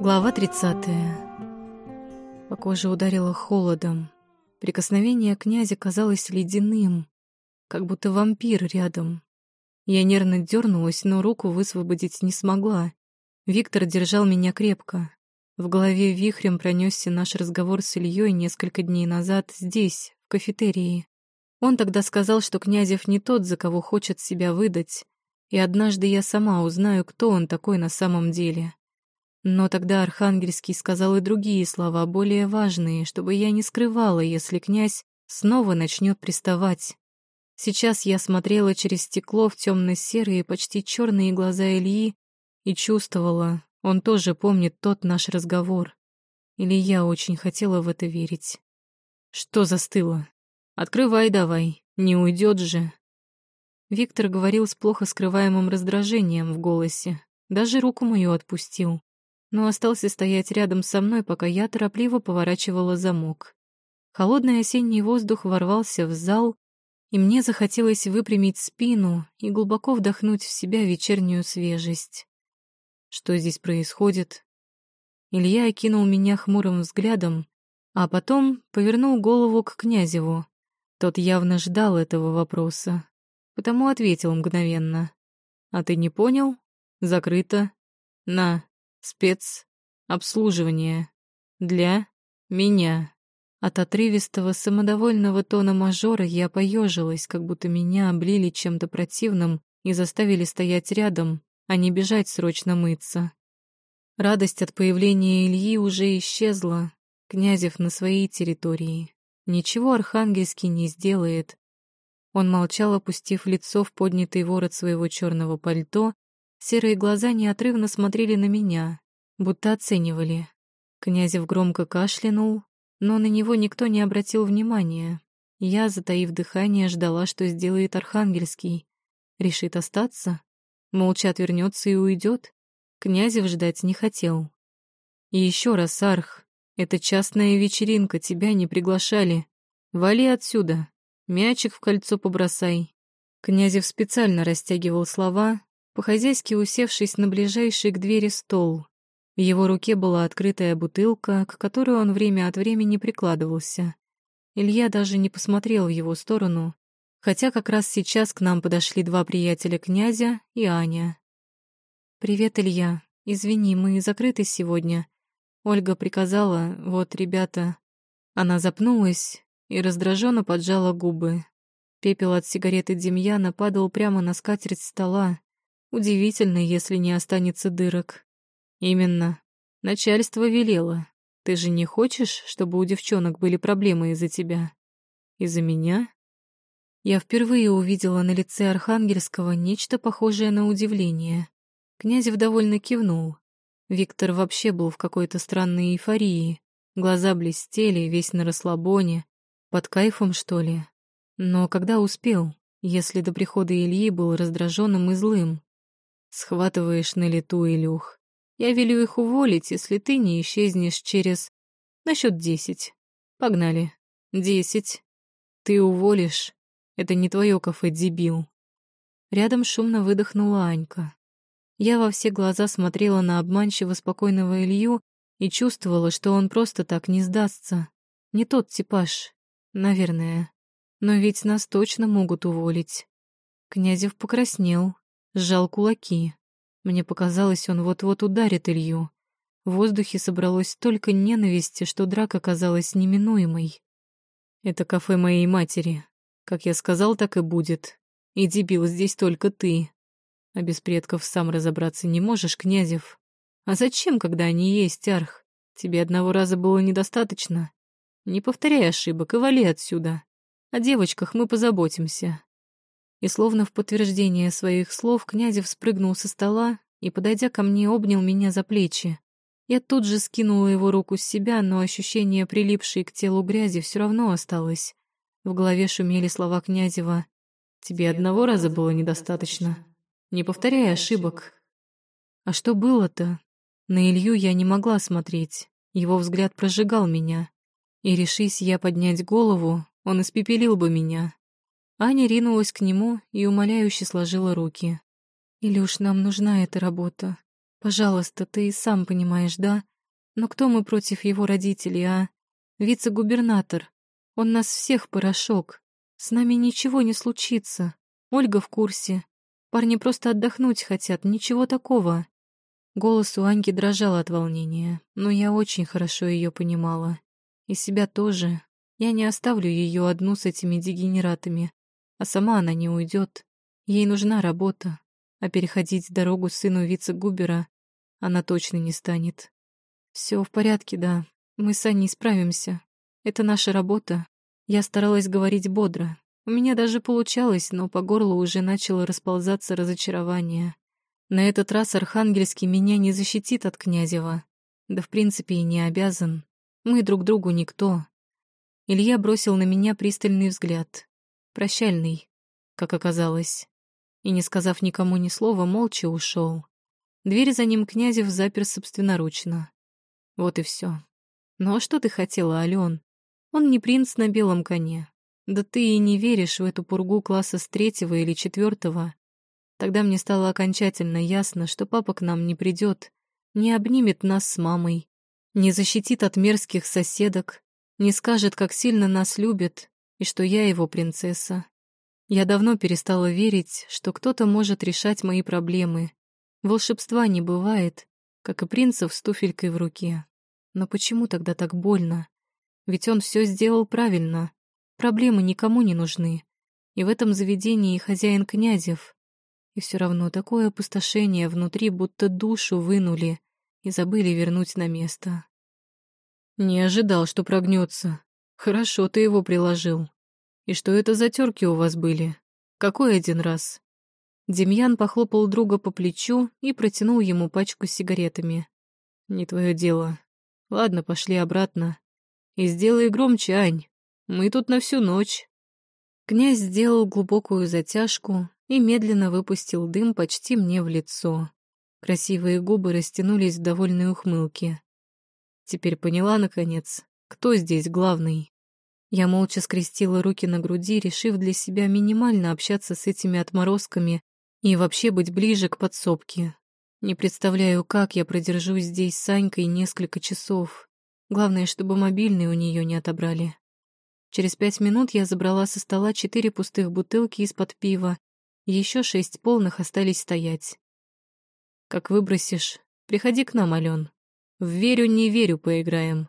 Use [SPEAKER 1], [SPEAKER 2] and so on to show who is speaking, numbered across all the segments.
[SPEAKER 1] Глава 30. По коже ударило холодом. Прикосновение князя казалось ледяным, как будто вампир рядом. Я нервно дернулась, но руку высвободить не смогла. Виктор держал меня крепко. В голове вихрем пронесся наш разговор с Ильей несколько дней назад здесь, в кафетерии. Он тогда сказал, что Князев не тот, за кого хочет себя выдать, и однажды я сама узнаю, кто он такой на самом деле. Но тогда Архангельский сказал и другие слова, более важные, чтобы я не скрывала, если князь снова начнет приставать. Сейчас я смотрела через стекло в темно-серые, почти черные глаза Ильи и чувствовала, он тоже помнит тот наш разговор. Или я очень хотела в это верить. Что застыло? Открывай давай, не уйдет же. Виктор говорил с плохо скрываемым раздражением в голосе, даже руку мою отпустил, но остался стоять рядом со мной, пока я торопливо поворачивала замок. Холодный осенний воздух ворвался в зал, и мне захотелось выпрямить спину и глубоко вдохнуть в себя вечернюю свежесть. Что здесь происходит? Илья окинул меня хмурым взглядом, а потом повернул голову к Князеву. Тот явно ждал этого вопроса потому ответил мгновенно. «А ты не понял? Закрыто. На. Спец. Обслуживание. Для. Меня». От отрывистого, самодовольного тона мажора я поежилась, как будто меня облили чем-то противным и заставили стоять рядом, а не бежать срочно мыться. Радость от появления Ильи уже исчезла. Князев на своей территории. Ничего Архангельский не сделает, он молчал, опустив лицо в поднятый ворот своего черного пальто. Серые глаза неотрывно смотрели на меня, будто оценивали. Князев громко кашлянул, но на него никто не обратил внимания. Я, затаив дыхание, ждала, что сделает Архангельский. Решит остаться? Молча отвернется и уйдет? Князев ждать не хотел. И еще раз, Арх, это частная вечеринка, тебя не приглашали. Вали отсюда. Мячик в кольцо побросай. Князев специально растягивал слова, по-хозяйски усевшись на ближайший к двери стол. В его руке была открытая бутылка, к которой он время от времени прикладывался. Илья даже не посмотрел в его сторону, хотя как раз сейчас к нам подошли два приятеля князя и Аня. «Привет, Илья. Извини, мы закрыты сегодня. Ольга приказала, вот, ребята...» Она запнулась, и раздраженно поджала губы. Пепел от сигареты Демьяна падал прямо на скатерть стола. Удивительно, если не останется дырок. Именно. Начальство велело. Ты же не хочешь, чтобы у девчонок были проблемы из-за тебя? Из-за меня? Я впервые увидела на лице Архангельского нечто похожее на удивление. Князев довольно кивнул. Виктор вообще был в какой-то странной эйфории. Глаза блестели, весь на расслабоне. Под кайфом, что ли? Но когда успел, если до прихода Ильи был раздраженным и злым? Схватываешь на лету, Илюх. Я велю их уволить, если ты не исчезнешь через... На счет десять. Погнали. Десять. Ты уволишь. Это не твое кафе, дебил. Рядом шумно выдохнула Анька. Я во все глаза смотрела на обманчиво спокойного Илью и чувствовала, что он просто так не сдастся. Не тот типаж, Наверное. Но ведь нас точно могут уволить. Князев покраснел, сжал кулаки. Мне показалось, он вот-вот ударит Илью. В воздухе собралось столько ненависти, что драка казалась неминуемой. «Это кафе моей матери. Как я сказал, так и будет. И дебил, здесь только ты. А без предков сам разобраться не можешь, Князев. А зачем, когда они есть, Арх? Тебе одного раза было недостаточно?» Не повторяй ошибок и вали отсюда. О девочках мы позаботимся». И словно в подтверждение своих слов Князев спрыгнул со стола и, подойдя ко мне, обнял меня за плечи. Я тут же скинула его руку с себя, но ощущение прилипшей к телу грязи все равно осталось. В голове шумели слова Князева. «Тебе одного раза было недостаточно. Не повторяй ошибок». А что было-то? На Илью я не могла смотреть. Его взгляд прожигал меня. И решись я поднять голову, он испепелил бы меня. Аня ринулась к нему и умоляюще сложила руки. «Илюш, нам нужна эта работа. Пожалуйста, ты и сам понимаешь, да? Но кто мы против его родителей, а? Вице-губернатор. Он нас всех порошок. С нами ничего не случится. Ольга в курсе. Парни просто отдохнуть хотят, ничего такого. Голос у Аньки дрожал от волнения, но я очень хорошо ее понимала. И себя тоже. Я не оставлю ее одну с этими дегенератами. А сама она не уйдет. Ей нужна работа. А переходить дорогу сыну вице-губера она точно не станет. Все в порядке, да. Мы с Аней справимся. Это наша работа. Я старалась говорить бодро. У меня даже получалось, но по горлу уже начало расползаться разочарование. На этот раз Архангельский меня не защитит от Князева. Да, в принципе, и не обязан. Мы друг другу никто. Илья бросил на меня пристальный взгляд. Прощальный, как оказалось. И, не сказав никому ни слова, молча ушел. Дверь за ним Князев запер собственноручно. Вот и все. Ну а что ты хотела, Ален? Он не принц на белом коне. Да ты и не веришь в эту пургу класса с третьего или четвертого. Тогда мне стало окончательно ясно, что папа к нам не придет, не обнимет нас с мамой, не защитит от мерзких соседок, не скажет, как сильно нас любит и что я его принцесса. Я давно перестала верить, что кто-то может решать мои проблемы. Волшебства не бывает, как и принцев с туфелькой в руке. Но почему тогда так больно? Ведь он все сделал правильно. Проблемы никому не нужны. И в этом заведении хозяин Князев. И все равно такое опустошение внутри, будто душу вынули и забыли вернуть на место. Не ожидал, что прогнется. Хорошо ты его приложил. И что это за терки у вас были? Какой один раз? Демьян похлопал друга по плечу и протянул ему пачку с сигаретами. Не твое дело. Ладно, пошли обратно. И сделай громче, Ань. Мы тут на всю ночь. Князь сделал глубокую затяжку, и медленно выпустил дым почти мне в лицо. Красивые губы растянулись в довольной ухмылке. Теперь поняла, наконец, кто здесь главный. Я молча скрестила руки на груди, решив для себя минимально общаться с этими отморозками и вообще быть ближе к подсобке. Не представляю, как я продержусь здесь с Санькой несколько часов. Главное, чтобы мобильный у нее не отобрали. Через пять минут я забрала со стола четыре пустых бутылки из-под пива еще шесть полных остались стоять. Как выбросишь, приходи к нам, Ален. В верю, не верю поиграем.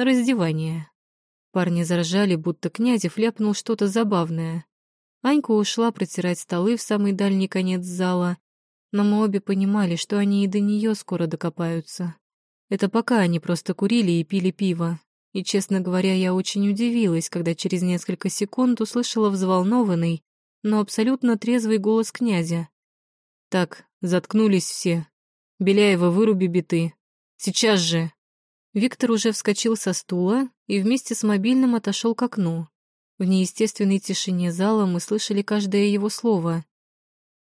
[SPEAKER 1] На раздевание. Парни заржали, будто Князев ляпнул что-то забавное. Анька ушла протирать столы в самый дальний конец зала, но мы обе понимали, что они и до нее скоро докопаются. Это пока они просто курили и пили пиво. И, честно говоря, я очень удивилась, когда через несколько секунд услышала взволнованный, но абсолютно трезвый голос князя. «Так, заткнулись все. Беляева, выруби биты. Сейчас же!» Виктор уже вскочил со стула и вместе с мобильным отошел к окну. В неестественной тишине зала мы слышали каждое его слово.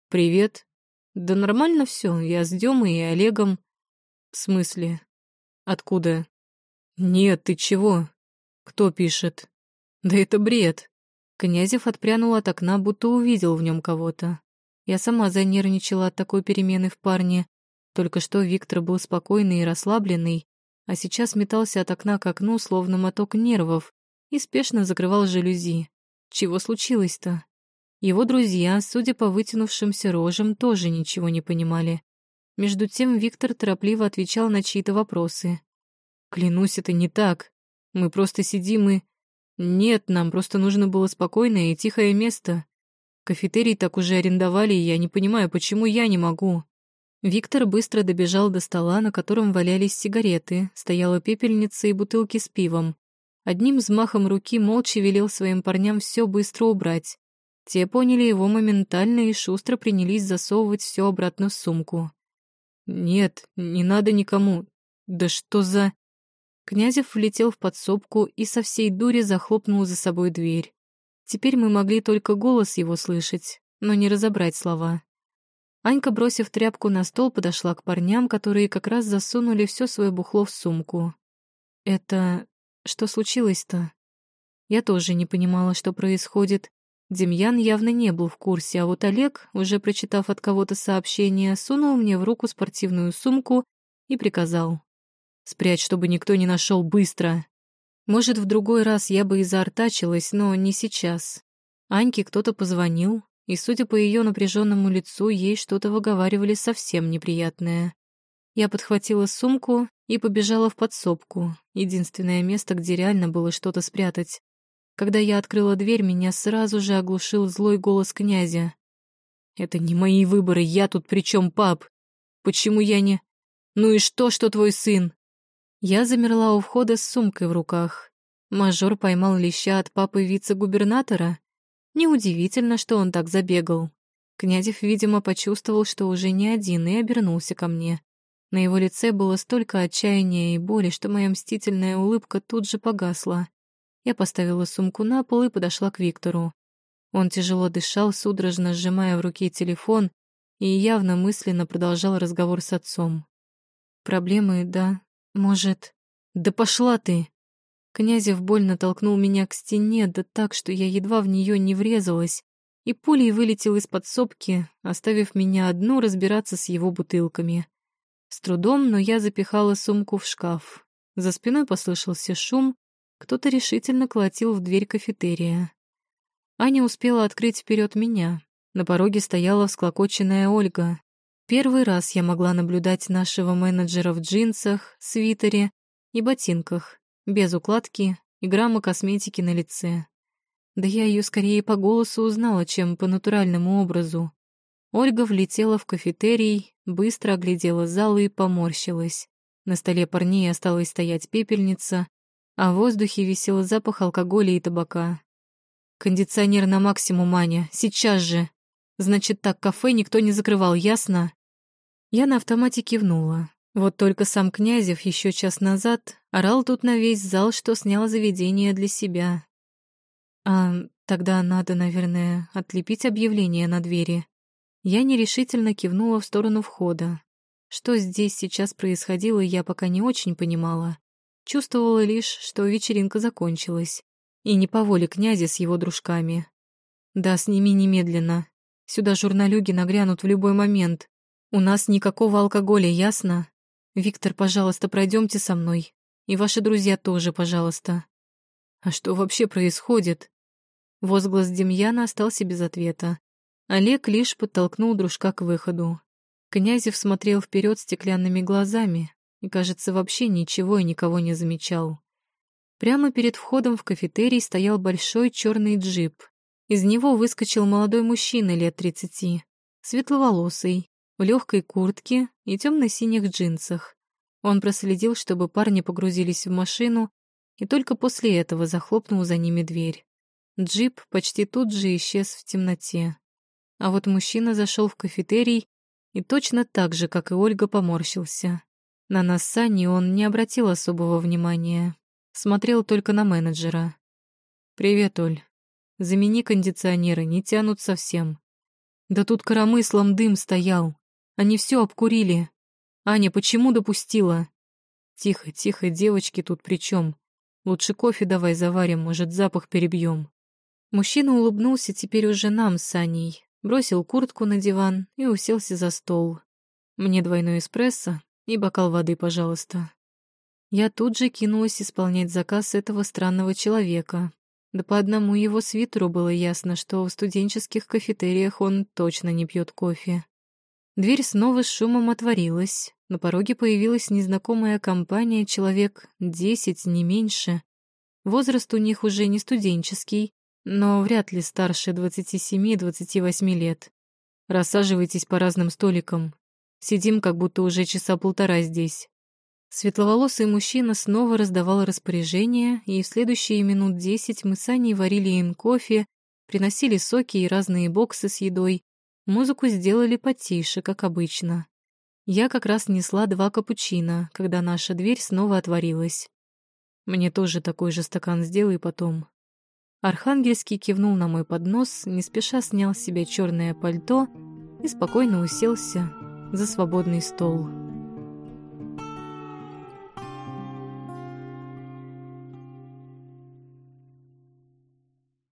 [SPEAKER 1] «Привет. Да нормально все. Я с Демой и Олегом». «В смысле? Откуда?» «Нет, ты чего? Кто пишет?» «Да это бред. Князев отпрянул от окна, будто увидел в нем кого-то. Я сама занервничала от такой перемены в парне. Только что Виктор был спокойный и расслабленный, а сейчас метался от окна к окну, словно моток нервов, и спешно закрывал жалюзи. Чего случилось-то? Его друзья, судя по вытянувшимся рожам, тоже ничего не понимали. Между тем Виктор торопливо отвечал на чьи-то вопросы. «Клянусь, это не так. Мы просто сидим и...» «Нет, нам просто нужно было спокойное и тихое место. Кафетерий так уже арендовали, и я не понимаю, почему я не могу». Виктор быстро добежал до стола, на котором валялись сигареты, стояла пепельница и бутылки с пивом. Одним взмахом руки молча велел своим парням все быстро убрать. Те поняли его моментально и шустро принялись засовывать все обратно в сумку. «Нет, не надо никому. Да что за...» Князев влетел в подсобку и со всей дури захлопнул за собой дверь. Теперь мы могли только голос его слышать, но не разобрать слова. Анька, бросив тряпку на стол, подошла к парням, которые как раз засунули все свое бухло в сумку. «Это... что случилось-то?» Я тоже не понимала, что происходит. Демьян явно не был в курсе, а вот Олег, уже прочитав от кого-то сообщение, сунул мне в руку спортивную сумку и приказал. «Спрячь, чтобы никто не нашел быстро!» Может, в другой раз я бы и заортачилась, но не сейчас. Аньке кто-то позвонил, и, судя по ее напряженному лицу, ей что-то выговаривали совсем неприятное. Я подхватила сумку и побежала в подсобку, единственное место, где реально было что-то спрятать. Когда я открыла дверь, меня сразу же оглушил злой голос князя. «Это не мои выборы, я тут при чем, пап? Почему я не... Ну и что, что твой сын?» Я замерла у входа с сумкой в руках. Мажор поймал леща от папы вице-губернатора. Неудивительно, что он так забегал. Князев, видимо, почувствовал, что уже не один, и обернулся ко мне. На его лице было столько отчаяния и боли, что моя мстительная улыбка тут же погасла. Я поставила сумку на пол и подошла к Виктору. Он тяжело дышал, судорожно сжимая в руке телефон, и явно мысленно продолжал разговор с отцом. «Проблемы, да. Может...» «Да пошла ты!» Князев больно толкнул меня к стене, да так, что я едва в нее не врезалась, и пулей вылетел из подсобки, оставив меня одну разбираться с его бутылками. С трудом, но я запихала сумку в шкаф. За спиной послышался шум, кто-то решительно колотил в дверь кафетерия. Аня успела открыть вперед меня. На пороге стояла всклокоченная Ольга. Первый раз я могла наблюдать нашего менеджера в джинсах, свитере и ботинках, без укладки и грамма косметики на лице. Да я ее скорее по голосу узнала, чем по натуральному образу. Ольга влетела в кафетерий, быстро оглядела зал и поморщилась. На столе парней осталась стоять пепельница, а в воздухе висел запах алкоголя и табака. «Кондиционер на максимум, Аня, сейчас же! Значит так, кафе никто не закрывал, ясно?» Я на автомате кивнула. Вот только сам Князев еще час назад орал тут на весь зал, что снял заведение для себя. А тогда надо, наверное, отлепить объявление на двери. Я нерешительно кивнула в сторону входа. Что здесь сейчас происходило, я пока не очень понимала. Чувствовала лишь, что вечеринка закончилась. И не по воле князя с его дружками. Да, сними немедленно. Сюда журналюги нагрянут в любой момент. У нас никакого алкоголя, ясно? Виктор, пожалуйста, пройдемте со мной. И ваши друзья тоже, пожалуйста. А что вообще происходит? Возглас Демьяна остался без ответа. Олег лишь подтолкнул дружка к выходу. Князев смотрел вперед стеклянными глазами, и, кажется, вообще ничего и никого не замечал. Прямо перед входом в кафетерий стоял большой черный джип. Из него выскочил молодой мужчина лет тридцати, светловолосый, в легкой куртке и темно-синих джинсах. Он проследил, чтобы парни погрузились в машину, и только после этого захлопнул за ними дверь. Джип почти тут же исчез в темноте. А вот мужчина зашел в кафетерий и точно так же, как и Ольга, поморщился. На нас с Аней он не обратил особого внимания. Смотрел только на менеджера. «Привет, Оль. Замени кондиционеры, не тянут совсем. Да тут коромыслом дым стоял. Они все обкурили. Аня, почему допустила?» «Тихо, тихо, девочки тут при чем? Лучше кофе давай заварим, может, запах перебьем. Мужчина улыбнулся теперь уже нам с Аней, бросил куртку на диван и уселся за стол. Мне двойной эспрессо, и бокал воды, пожалуйста. Я тут же кинулась исполнять заказ этого странного человека. Да по одному его свитеру было ясно, что в студенческих кафетериях он точно не пьет кофе. Дверь снова с шумом отворилась. На пороге появилась незнакомая компания, человек десять, не меньше. Возраст у них уже не студенческий, но вряд ли старше 27-28 лет. Рассаживайтесь по разным столикам, Сидим, как будто уже часа полтора здесь. Светловолосый мужчина снова раздавал распоряжения, и в следующие минут десять мы с Аней варили им кофе, приносили соки и разные боксы с едой. Музыку сделали потише, как обычно. Я как раз несла два капучино, когда наша дверь снова отворилась. Мне тоже такой же стакан сделай потом. Архангельский кивнул на мой поднос, не спеша снял с себя черное пальто и спокойно уселся, за свободный стол.